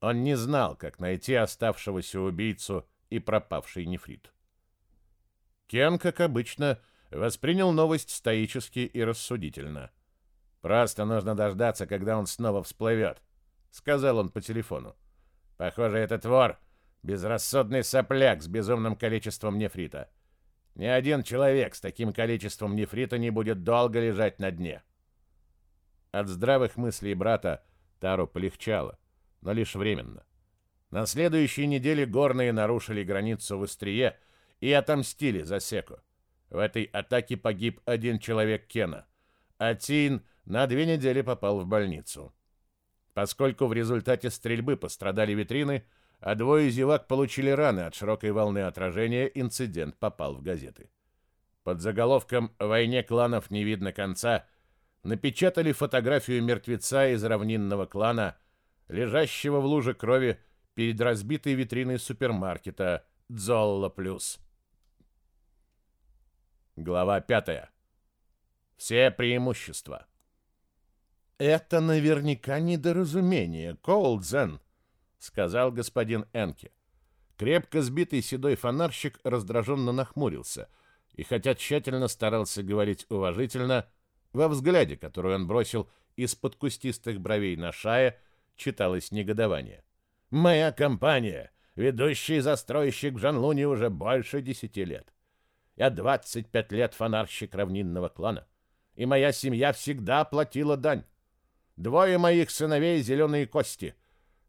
Он не знал, как найти оставшегося убийцу и пропавший нефрит. Кен, как обычно, воспринял новость стоически и рассудительно. «Просто нужно дождаться, когда он снова всплывет», — сказал он по телефону. «Похоже, этот вор — безрассудный сопляк с безумным количеством нефрита. Ни один человек с таким количеством нефрита не будет долго лежать на дне. От здравых мыслей брата Тару полегчало, но лишь временно. На следующей неделе горные нарушили границу в Острие и отомстили за Секу. В этой атаке погиб один человек Кена, а Тин на две недели попал в больницу. Поскольку в результате стрельбы пострадали витрины, а двое зевак получили раны от широкой волны отражения, инцидент попал в газеты. Под заголовком «Войне кланов не видно конца» напечатали фотографию мертвеца из равнинного клана, лежащего в луже крови перед разбитой витриной супермаркета «Дзолла Плюс». Глава пятая. Все преимущества. Это наверняка недоразумение, Коулдзен, — сказал господин Энке. Крепко сбитый седой фонарщик раздраженно нахмурился, и хотя тщательно старался говорить уважительно, во взгляде, который он бросил из-под кустистых бровей на шае, читалось негодование. «Моя компания, ведущий застройщик в Жанлуне уже больше десяти лет. Я 25 лет фонарщик равнинного клана, и моя семья всегда платила дань. Двое моих сыновей — зеленые кости —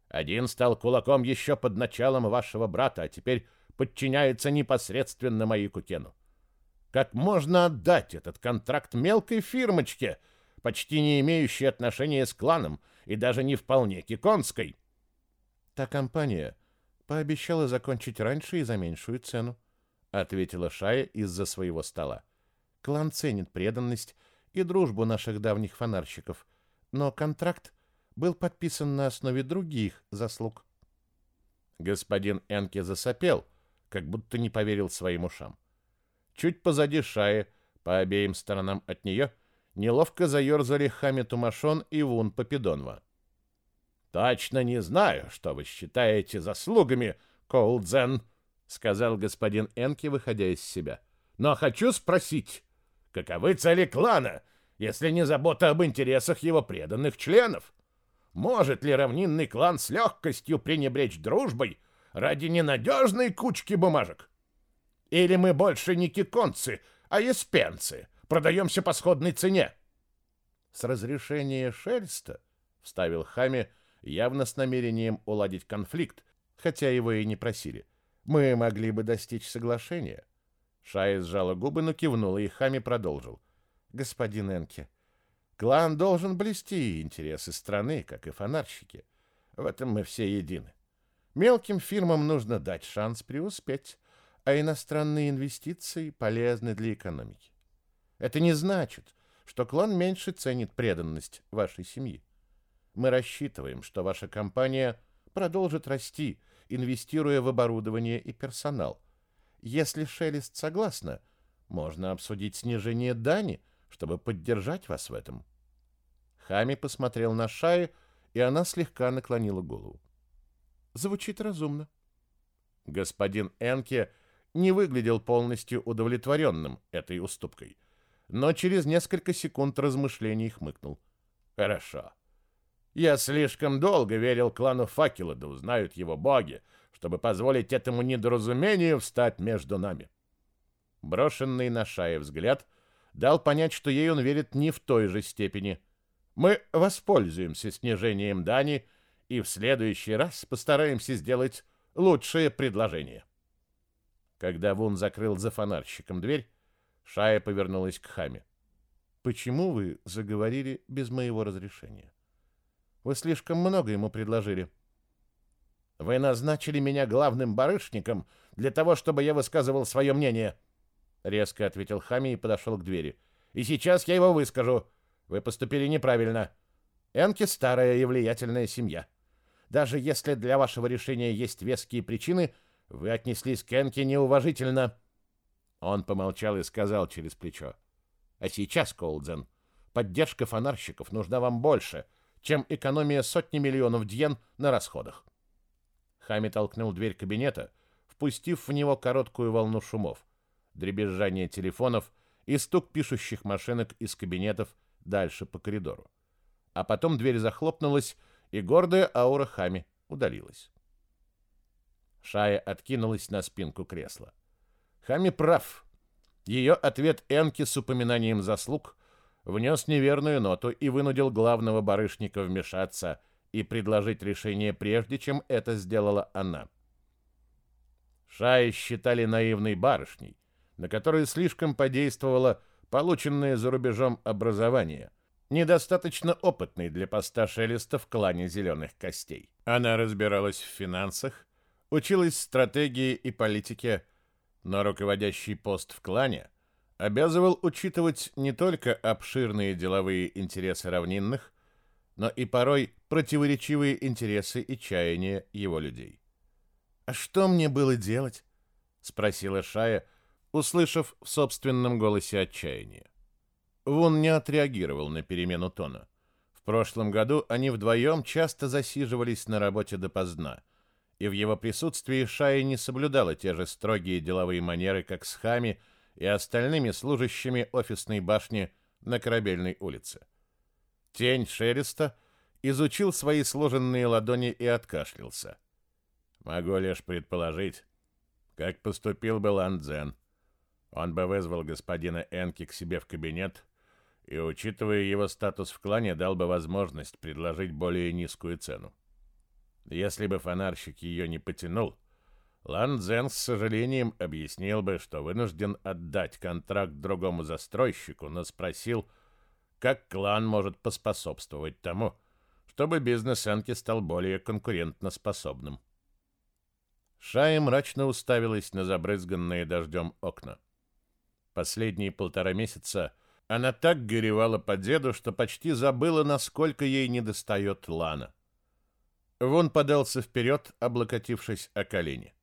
один стал кулаком еще под началом вашего брата, а теперь подчиняется непосредственно моему Кену. Как можно отдать этот контракт мелкой фирмочке, почти не имеющей отношения с кланом и даже не вполне киконской? Та компания пообещала закончить раньше и за меньшую цену, ответила Шая из-за своего стола. Клан ценит преданность и дружбу наших давних фонарщиков, но контракт был подписан на основе других заслуг. Господин Энке засопел, как будто не поверил своим ушам. Чуть позади Шаи, по обеим сторонам от нее, неловко заерзали Хами Тумашон и Вун Попидонова. «Точно не знаю, что вы считаете заслугами, Коулдзен», — сказал господин Энке, выходя из себя. «Но хочу спросить, каковы цели клана, если не забота об интересах его преданных членов?» Может ли равнинный клан с легкостью пренебречь дружбой ради ненадежной кучки бумажек? Или мы больше не киконцы, а еспенцы, продаемся по сходной цене? С разрешения Шельста, вставил Хами, явно с намерением уладить конфликт, хотя его и не просили, мы могли бы достичь соглашения. Шая сжала губы, но кивнула, и Хами продолжил. «Господин Энке, Клан должен блести интересы страны, как и фонарщики. В этом мы все едины. Мелким фирмам нужно дать шанс преуспеть, а иностранные инвестиции полезны для экономики. Это не значит, что клан меньше ценит преданность вашей семьи. Мы рассчитываем, что ваша компания продолжит расти, инвестируя в оборудование и персонал. Если Шелест согласна, можно обсудить снижение дани, чтобы поддержать вас в этом. Хами посмотрел на Шаю, и она слегка наклонила голову. Звучит разумно. Господин Энке не выглядел полностью удовлетворенным этой уступкой, но через несколько секунд размышлений хмыкнул. Хорошо. Я слишком долго верил клану Факела, да узнают его боги, чтобы позволить этому недоразумению встать между нами. Брошенный на Шае взгляд дал понять, что ей он верит не в той же степени, мы воспользуемся снижением дани и в следующий раз постараемся сделать лучшее предложение. Когда Вун закрыл за фонарщиком дверь, Шая повернулась к Хаме. «Почему вы заговорили без моего разрешения? Вы слишком много ему предложили». «Вы назначили меня главным барышником для того, чтобы я высказывал свое мнение», — резко ответил Хами и подошел к двери. «И сейчас я его выскажу. Вы поступили неправильно. Энки старая и влиятельная семья. Даже если для вашего решения есть веские причины, вы отнеслись к Энке неуважительно. Он помолчал и сказал через плечо. А сейчас, Колдзен, поддержка фонарщиков нужна вам больше, чем экономия сотни миллионов дьен на расходах. Хами толкнул дверь кабинета, впустив в него короткую волну шумов, дребезжание телефонов и стук пишущих машинок из кабинетов дальше по коридору. А потом дверь захлопнулась, и гордая аура Хами удалилась. Шая откинулась на спинку кресла. Хами прав. Ее ответ Энки с упоминанием заслуг внес неверную ноту и вынудил главного барышника вмешаться и предложить решение прежде, чем это сделала она. Шаи считали наивной барышней, на которую слишком подействовало полученное за рубежом образование, недостаточно опытной для поста Шелеста в клане зеленых костей. Она разбиралась в финансах, училась стратегии и политике, но руководящий пост в клане обязывал учитывать не только обширные деловые интересы равнинных, но и порой противоречивые интересы и чаяния его людей. «А что мне было делать?» — спросила Шая, услышав в собственном голосе отчаяние. Вон не отреагировал на перемену тона. В прошлом году они вдвоем часто засиживались на работе допоздна, и в его присутствии Шая не соблюдала те же строгие деловые манеры, как с Хами и остальными служащими офисной башни на Корабельной улице. Тень Шереста изучил свои сложенные ладони и откашлялся. Могу лишь предположить, как поступил бы Ландзен. Он бы вызвал господина Энки к себе в кабинет и, учитывая его статус в клане, дал бы возможность предложить более низкую цену. Если бы фонарщик ее не потянул, Лан Цзэн с сожалением объяснил бы, что вынужден отдать контракт другому застройщику, но спросил, как клан может поспособствовать тому, чтобы бизнес Энки стал более конкурентноспособным. Шая мрачно уставилась на забрызганные дождем окна. Последние полтора месяца она так горевала по деду, что почти забыла, насколько ей недостает Лана. Вон подался вперед, облокотившись о колени.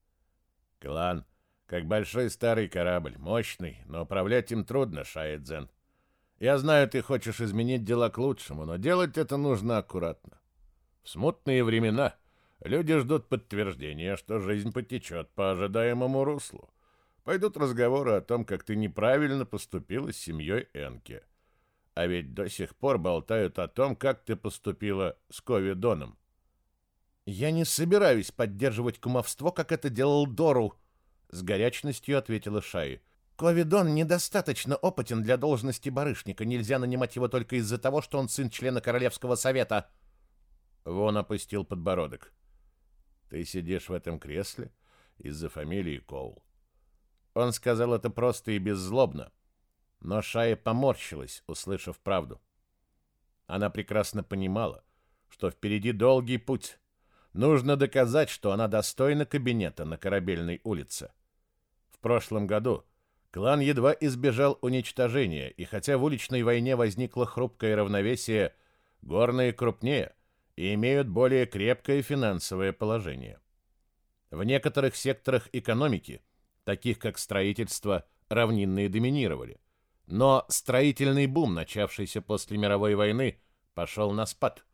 Клан, как большой старый корабль, мощный, но управлять им трудно, Шаэдзен. Я знаю, ты хочешь изменить дела к лучшему, но делать это нужно аккуратно. В смутные времена люди ждут подтверждения, что жизнь потечет по ожидаемому руслу. Пойдут разговоры о том, как ты неправильно поступила с семьей Энки. А ведь до сих пор болтают о том, как ты поступила с Ковидоном. «Я не собираюсь поддерживать кумовство, как это делал Дору», — с горячностью ответила Шаи. «Ковидон недостаточно опытен для должности барышника. Нельзя нанимать его только из-за того, что он сын члена Королевского совета». Вон опустил подбородок. «Ты сидишь в этом кресле из-за фамилии Коул. Он сказал это просто и беззлобно, но Шая поморщилась, услышав правду. Она прекрасно понимала, что впереди долгий путь. Нужно доказать, что она достойна кабинета на Корабельной улице. В прошлом году клан едва избежал уничтожения, и хотя в уличной войне возникло хрупкое равновесие, горные крупнее и имеют более крепкое финансовое положение. В некоторых секторах экономики – таких как строительство, равнинные доминировали. Но строительный бум, начавшийся после мировой войны, пошел на спад,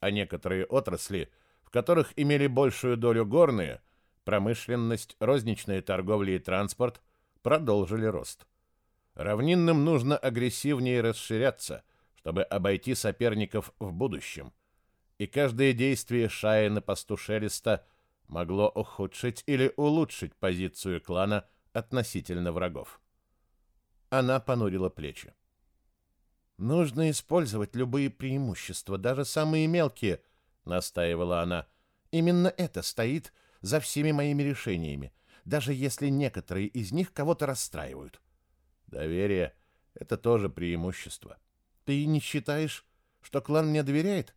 а некоторые отрасли, в которых имели большую долю горные, промышленность, розничная торговля и транспорт, продолжили рост. Равнинным нужно агрессивнее расширяться, чтобы обойти соперников в будущем. И каждое действие Шая на посту Шелеста – могло ухудшить или улучшить позицию клана относительно врагов. Она понурила плечи. «Нужно использовать любые преимущества, даже самые мелкие», — настаивала она. «Именно это стоит за всеми моими решениями, даже если некоторые из них кого-то расстраивают». «Доверие — это тоже преимущество». «Ты не считаешь, что клан мне доверяет?»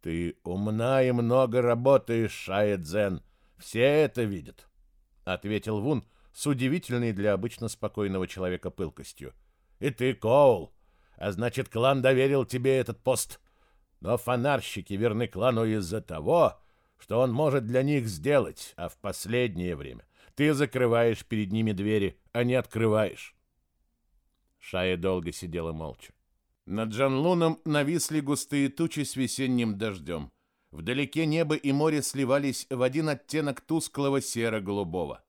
Ты умна и много работаешь, Шаэдзен. Все это видят, ответил Вун с удивительной для обычно спокойного человека пылкостью. И ты, Коул, а значит, клан доверил тебе этот пост. Но фонарщики верны клану из-за того, что он может для них сделать, а в последнее время ты закрываешь перед ними двери, а не открываешь. Шая долго сидела молча. Над Джанлуном нависли густые тучи с весенним дождем. Вдалеке небо и море сливались в один оттенок тусклого серо-голубого.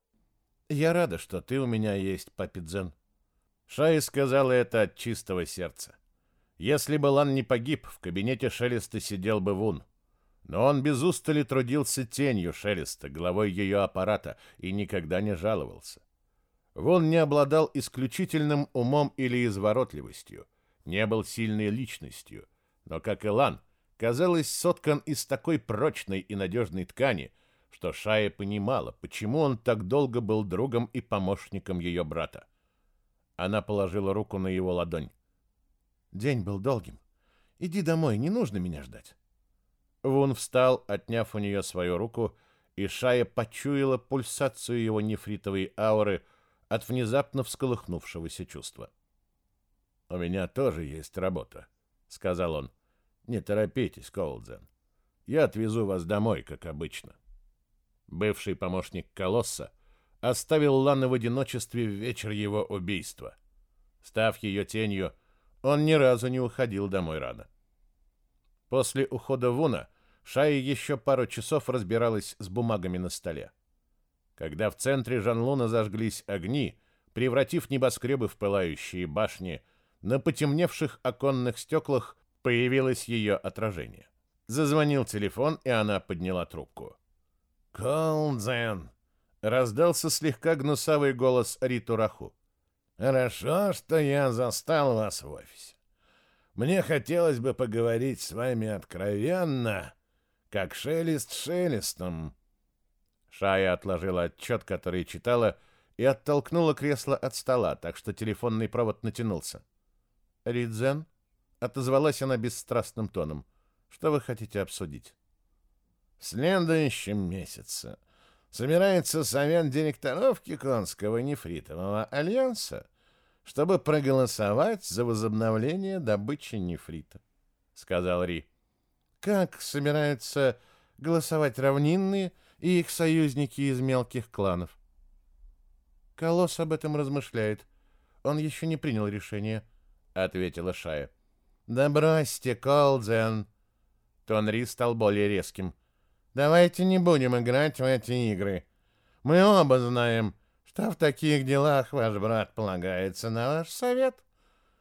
«Я рада, что ты у меня есть, папидзен». Шая сказала это от чистого сердца. Если бы Лан не погиб, в кабинете Шелеста сидел бы Вун. Но он без устали трудился тенью Шелеста, главой ее аппарата, и никогда не жаловался. Вун не обладал исключительным умом или изворотливостью, не был сильной личностью, но, как и Лан, казалось, соткан из такой прочной и надежной ткани, что Шая понимала, почему он так долго был другом и помощником ее брата. Она положила руку на его ладонь. День был долгим. Иди домой, не нужно меня ждать. Вун встал, отняв у нее свою руку, и Шая почуяла пульсацию его нефритовой ауры от внезапно всколыхнувшегося чувства. «У меня тоже есть работа», — сказал он. «Не торопитесь, Коулдзен. Я отвезу вас домой, как обычно». Бывший помощник Колосса оставил Лана в одиночестве в вечер его убийства. Став ее тенью, он ни разу не уходил домой рано. После ухода Вуна Шая еще пару часов разбиралась с бумагами на столе. Когда в центре Жанлуна зажглись огни, превратив небоскребы в пылающие башни, на потемневших оконных стеклах появилось ее отражение. Зазвонил телефон, и она подняла трубку. «Колдзен!» — раздался слегка гнусавый голос Риту Раху. Хорошо, что я застал вас в офисе. Мне хотелось бы поговорить с вами откровенно, как шелест шелестом. Шая отложила отчет, который читала, и оттолкнула кресло от стола, так что телефонный провод натянулся. «Ридзен?» — отозвалась она бесстрастным тоном. «Что вы хотите обсудить?» «В следующем месяце собирается совет директоров Киконского нефритового альянса, чтобы проголосовать за возобновление добычи нефрита, сказал Ри. Как собираются голосовать равнинные и их союзники из мелких кланов? Колосс об этом размышляет. Он еще не принял решение, ответила Шая. Да бросьте, Колдзен. Тон Ри стал более резким. Давайте не будем играть в эти игры. Мы оба знаем, что в таких делах ваш брат полагается на ваш совет.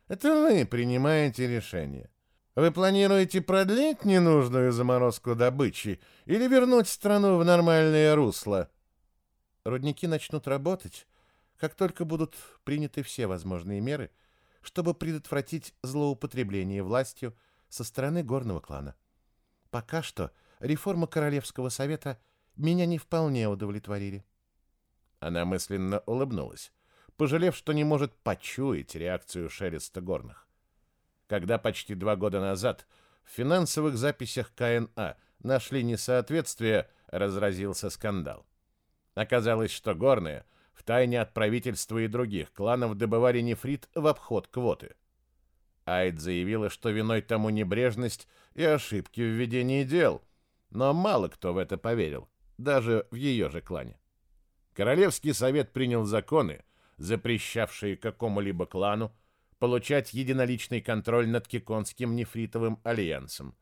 Это вы принимаете решение. Вы планируете продлить ненужную заморозку добычи или вернуть страну в нормальное русло? Рудники начнут работать, как только будут приняты все возможные меры, чтобы предотвратить злоупотребление властью со стороны горного клана. Пока что реформа Королевского совета меня не вполне удовлетворили. Она мысленно улыбнулась, пожалев, что не может почуять реакцию Шереста Горных. Когда почти два года назад в финансовых записях КНА нашли несоответствие, разразился скандал. Оказалось, что горные втайне от правительства и других кланов добывали нефрит в обход квоты. Айд заявила, что виной тому небрежность и ошибки в ведении дел, но мало кто в это поверил, даже в ее же клане. Королевский совет принял законы, запрещавшие какому-либо клану получать единоличный контроль над Киконским нефритовым альянсом,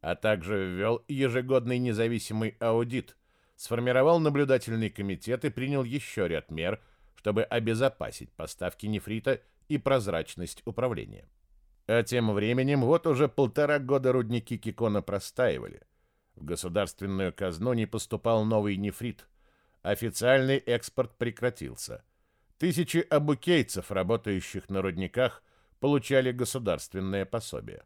а также ввел ежегодный независимый аудит, сформировал наблюдательный комитет и принял еще ряд мер, чтобы обезопасить поставки нефрита и прозрачность управления. А тем временем вот уже полтора года рудники Кикона простаивали – в государственную казну не поступал новый нефрит. Официальный экспорт прекратился. Тысячи абукейцев, работающих на рудниках, получали государственное пособие.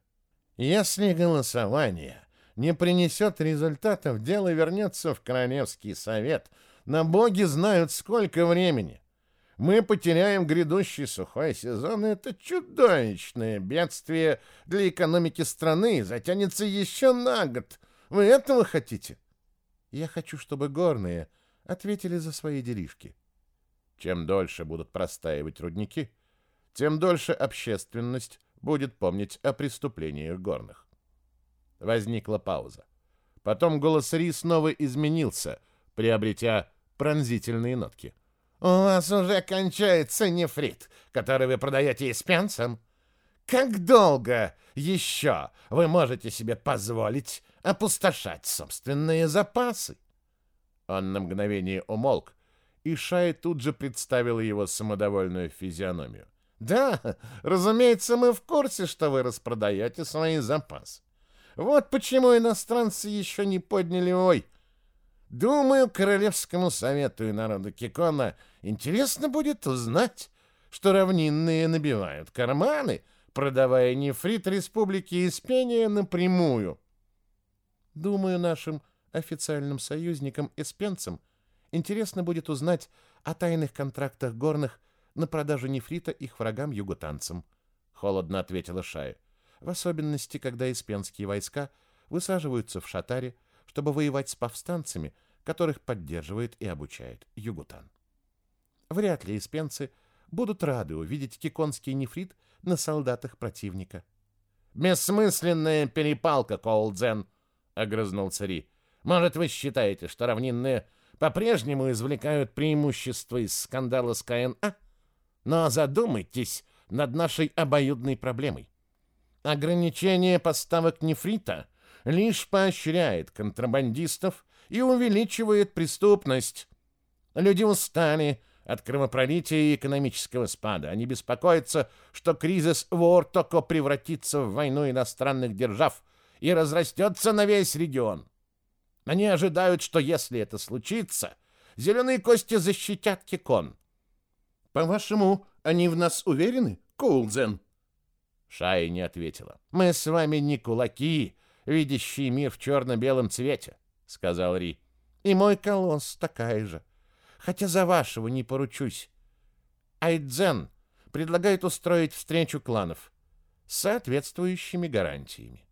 Если голосование не принесет результатов, дело вернется в Королевский совет. На боги знают, сколько времени. Мы потеряем грядущий сухой сезон, и это чудовищное бедствие для экономики страны затянется еще на год, вы этого хотите? Я хочу, чтобы горные ответили за свои делишки. Чем дольше будут простаивать рудники, тем дольше общественность будет помнить о преступлениях горных. Возникла пауза. Потом голос Ри снова изменился, приобретя пронзительные нотки. «У вас уже кончается нефрит, который вы продаете испанцам? Как долго еще вы можете себе позволить опустошать собственные запасы?» Он на мгновение умолк, и Шай тут же представила его самодовольную физиономию. «Да, разумеется, мы в курсе, что вы распродаете свои запасы. Вот почему иностранцы еще не подняли ой. Думаю, Королевскому совету и народу Кикона интересно будет узнать, что равнинные набивают карманы, продавая нефрит Республики Испения напрямую. Думаю, нашим официальным союзникам эспенцам интересно будет узнать о тайных контрактах горных на продажу нефрита их врагам-югутанцам, холодно ответила Шая. В особенности, когда испенские войска высаживаются в Шатаре, чтобы воевать с повстанцами, которых поддерживает и обучает Югутан. Вряд ли испенцы будут рады увидеть киконский нефрит на солдатах противника. «Бессмысленная перепалка, Коулдзен!» — огрызнулся Ри. Может, вы считаете, что равнинные по-прежнему извлекают преимущество из скандала с КНА? Но задумайтесь над нашей обоюдной проблемой. Ограничение поставок нефрита лишь поощряет контрабандистов и увеличивает преступность. Люди устали от кровопролития и экономического спада. Они беспокоятся, что кризис в Ортоко превратится в войну иностранных держав и разрастется на весь регион. Они ожидают, что если это случится, зеленые кости защитят Кикон. По-вашему, они в нас уверены, Коулзен? Шая не ответила. Мы с вами не кулаки, видящие мир в черно-белом цвете, сказал Ри. И мой колосс такая же. Хотя за вашего не поручусь. Айдзен предлагает устроить встречу кланов с соответствующими гарантиями.